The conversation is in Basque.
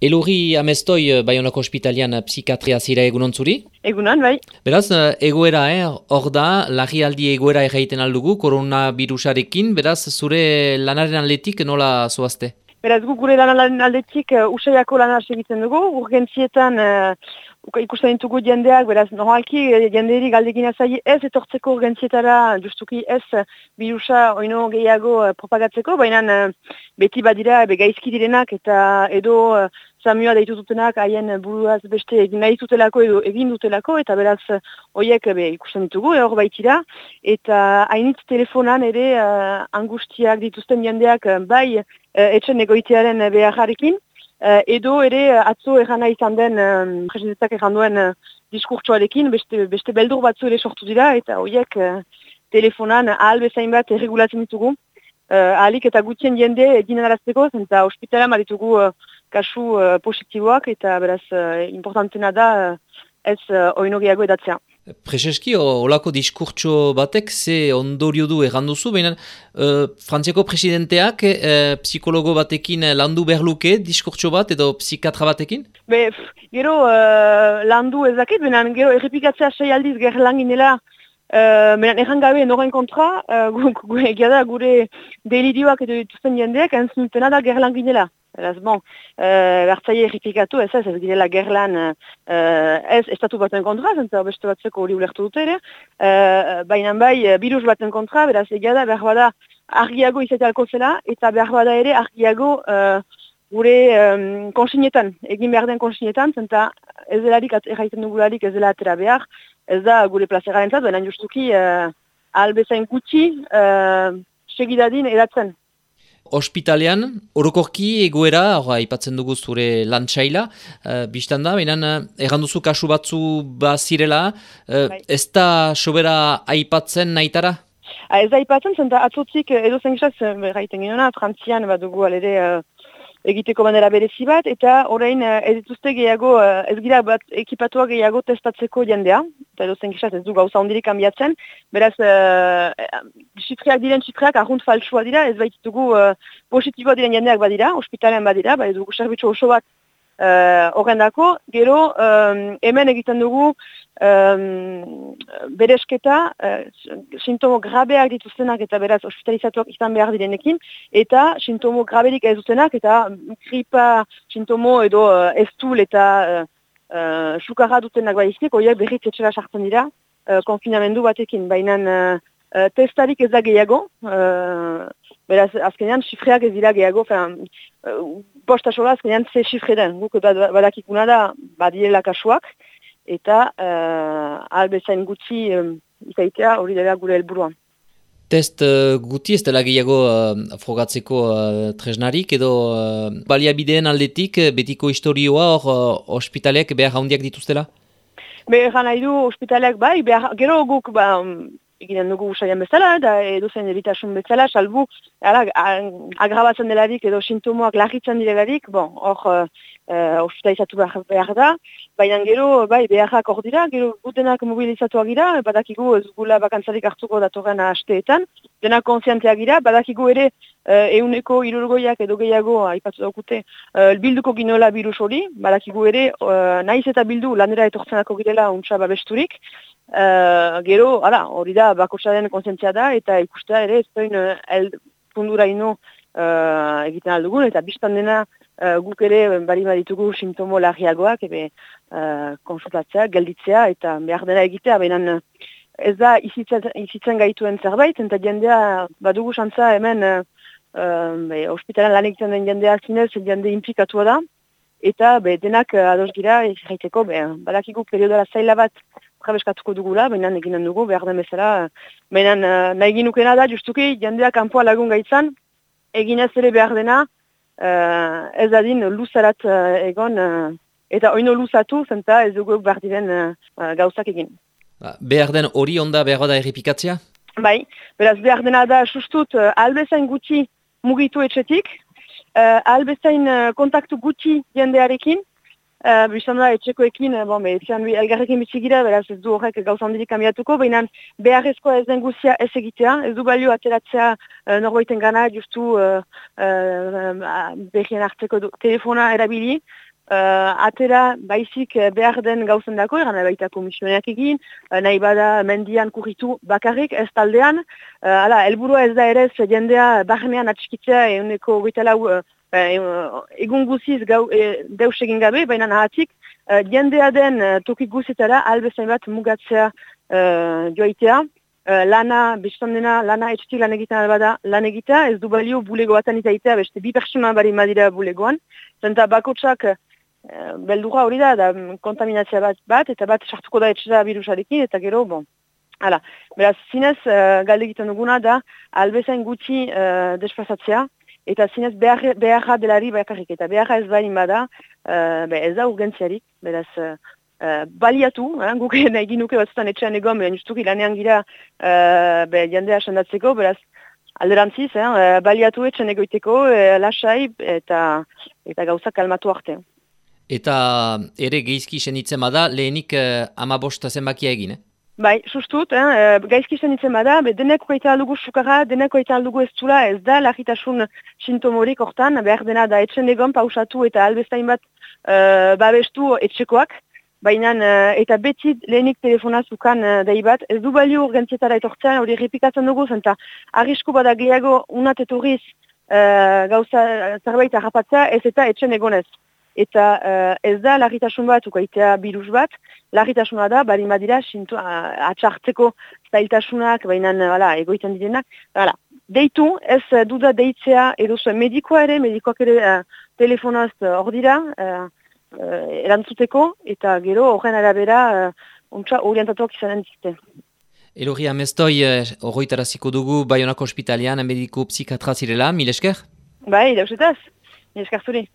Elurri amestoi eh, Bayonako ospitalian eh, psikatria zira egunon zuri? Egunon, bai. Beraz, eh, egoera, eh, hor da, lagialdi egoera egiten aldugu, koronavirusarekin, beraz, zure lanaren aldetik nola zoazte? Beraz, gu gure lanaren aldetik uh, usaiako lanar egiten dugu, urgentzietan ikusten ditugu jendeak, beraz, normalki jenderi galdegina zai ez etortzeko urgentzietara, justuki ez virusa oino gehiago propagatzeko, baina beti badira, ebe gaizki direnak eta edo samioa deitu dutenak haien buruaz beste egin nahi zutelako edo egin dutelako eta beraz horiek ikusten ditugu hor baitira. Eta hainitz telefonan ere uh, angustiak dituzten jendeak uh, bai uh, etxen egoitearen beharrarekin uh, edo ere atzo errana izan den um, presidentzak erran duen uh, diskurtsoarekin beste, beste beldur batzu ere sortu dira eta horiek uh, telefonan ahal bezain bat erregulatzen ditugu. Uh, ahalik eta gutien jende egin arazteko eta ospitala maritugu kasu uh, positiboak eta beraz uh, importantena da uh, ez uh, oino gehiago edatzea. Prezeski, olako diskurtso batek ze ondorio du erranduzu, baina uh, Frantziako presidenteak uh, psikologo batekin landu behar luke diskurtso bat edo psikatra batekin? Be, gero uh, landu ezakit, baina gero errepikatzea sei aldiz gerlanginela Uh, Menan erran gabe noren kontra, uh, gure, gure, gure delirioak edo dituzten jendeak entzunutena da gerlanginela. Eraz, bon, uh, bertzaile erripikatu, ez ez, ez girela gerlan uh, ez estatu baten kontra, zentza beste batzeko hori ulertu dute ere, uh, baina bai, virus baten kontra, beraz egia da, behar bada argiago izatealko zela, eta behar bada ere argiago uh, gure um, konsinetan, egin behar den konsinetan, zenta ez delarik, erraiten dugularik ez dela atera behar, ez da gure plazera entzat, baina justuki uh, albezain gutxi uh, segidadin edatzen. Hospitalean, orokorki egoera, hori aipatzen dugu zure lantxaila, uh, biztan da, behinan, uh, duzu kasu batzu bazirela, uh, ez da sobera aipatzen nahitara? Ah, ez da aipatzen, zenta atzotik edo zen gizak, gaiten ginen, frantzian bat dugu alere uh, egiteko bandera berezi bat, eta orain eh, ez dituzte gehiago, eh, ez gira bat ekipatua gehiago testatzeko jendea, eta edo zen ez du gauza ondirik kanbiatzen, beraz, uh, xifreak diren xifreak arrunt falsua dira, ez baititugu uh, positiboa diren jendeak badira, ospitalean badira, bai dugu serbitxo oso bat horren dako, gero hemen egiten dugu um, beresketa, uh, sintomo grabeak dituztenak eta beraz hospitalizatuak izan behar direnekin, eta sintomo graberik ez dutenak eta gripa sintomo edo uh, estul eta uh, sukarra dutenak baiztik, oiek berriz etxera sartzen dira, uh, konfinamendu batekin, baina uh, testarik ez da gehiago, uh, beraz azkenean xifreak ez dira gehiago, fean, uh, posta sola azkenean ze xifre den, guk badakikuna da badirela kasuak, eta uh, albezain gutxi um, izaitea hori dela gure helburuan. Test uh, guti ez dela gehiago uh, frogatzeko uh, tresnarik edo uh, baliabideen aldetik betiko historioa hor uh, ospitaleak behar handiak dituztela? Behar nahi du ospitaleak bai, behar, gero guk ba, egiten dugu usaian bezala, da edo zen eritasun bezala, salbu, ala, agrabatzen delarik edo sintomoak lagitzen direlarik, bon, hor, uh, hospitalizatu behar, behar da, baina gero, bai, beharrak hor dira, gero gutenak mobilizatu gira, badakigu ez gula bakantzarik hartuko datorren asteetan, denak konzientia gira, badakigu ere uh, euneko irurgoiak edo gehiago, aipatu daukute, uh, bilduko ginola virus hori, badakigu ere, uh, naiz eta bildu lanera etortzenako girela untsa babesturik, Uh, gero, hori da, bakotxaren konsentzia da, eta ikustea ere, ez doin, fundura ino uh, egiten aldugun, eta biztan dena uh, guk ere bari baditugu sintomo larriagoak, ebe uh, konsultatzea, gelditzea, eta behar dena egitea, baina ez da izitzen, gaituen zerbait, eta jendea badugu xantza hemen uh, uh, ospitalan lan egiten den jendea zinez, jende implikatua da, eta be, denak ados gira, egiteko, badakigu periodara zaila bat, trabeskatuko dugula, baina eginen dugu, behar den bezala. Baina uh, nahi ginukena da, justuki, jendeak kanpoa lagun gaitzan, eginez ere behar dena, uh, ez adin luzarat uh, egon, uh, eta oino luzatu, zenta ez dugu behar diren uh, gauzak egin. Ba, behar den hori onda behar da errepikatzea? Bai, beraz behar dena da, sustut, uh, albezain gutxi mugitu etxetik, uh, albezain uh, kontaktu gutxi jendearekin, Uh, Biztan da, etxekoekin, bon, be, etxean elgarrekin bitzigira, beraz ez du horrek gauzan dirik kamiatuko, baina beharrezkoa ez den guzia ez egitea, ez du balio ateratzea uh, norbaiten gana, justu uh, uh, behien hartzeko telefona erabili, Uh, atera baizik behar den gauzen dako, eran baita komisioneak egin, uh, nahi bada mendian kurritu bakarrik, ez taldean. Uh, ala, elburua ez da ere, jendea barnean atxikitzea, eguneko goitala uh, egun guziz gau, e, deus egin gabe, baina nahatik, uh, jendea den uh, tokik guzitara, albezain bat mugatzea uh, joaitea. Uh, lana, bestan dena, lana etxetik lan egiten albada lan egitea, ez du balio bulegoatan itaitea, beste bi persona bari madira bulegoan. Zenta bakotsak Eh, beldura hori da, da kontaminazia bat, bat eta bat sartuko da etxera virusarekin, eta gero, bon. Hala, beraz, zinez, uh, galde egiten duguna da, albezain gutxi uh, despasatzea, eta zinez beharra behar delari bakarrik, eta beharra ez bain bada, uh, be, ez da urgentziarik, beraz, uh, baliatu, eh, guk egin nuke batzutan etxean egon, behan justuki lanean gira uh, be, jendea sendatzeko, beraz, alderantziz, eh, baliatu etxean egoiteko, uh, lasai, eta, eta gauzak kalmatu arte. Eta ere geizki senitzen bada, lehenik eh, ama bosta zenbakia egin, eh? Bai, sustut, eh? eh gaizki senitzen bada, be deneko eta aldugu sukara, deneko eta aldugu ez zula, ez da lagitasun sintomorik hortan, behar dena da etxen egon pausatu eta albestain bat uh, babestu etxekoak, baina uh, eta beti lehenik telefonazukan uh, dai bat, ez du balio urgentzietara etortzen, hori repikatzen dugu, zenta arrisku bada gehiago unat etorriz uh, gauza zerbait harrapatzea, ez eta etxen egonez eta uh, ez da larritasun bat, ukaitea virus bat, larritasuna da, bari madira, sintu, uh, atxartzeko zailtasunak, baina uh, egoiten direnak. Hala, deitu, ez uh, duda deitzea edo zuen medikoa ere, medikoak ere uh, telefonaz hor uh, dira, uh, erantzuteko, eta gero horren arabera, uh, ontsa orientatuak izanen dizte. Elogi amestoi, horroitaraziko dugu Bayonako ospitalian, mediko psikatra zirela, mil esker? Bai, dauzetaz, mil esker zuri.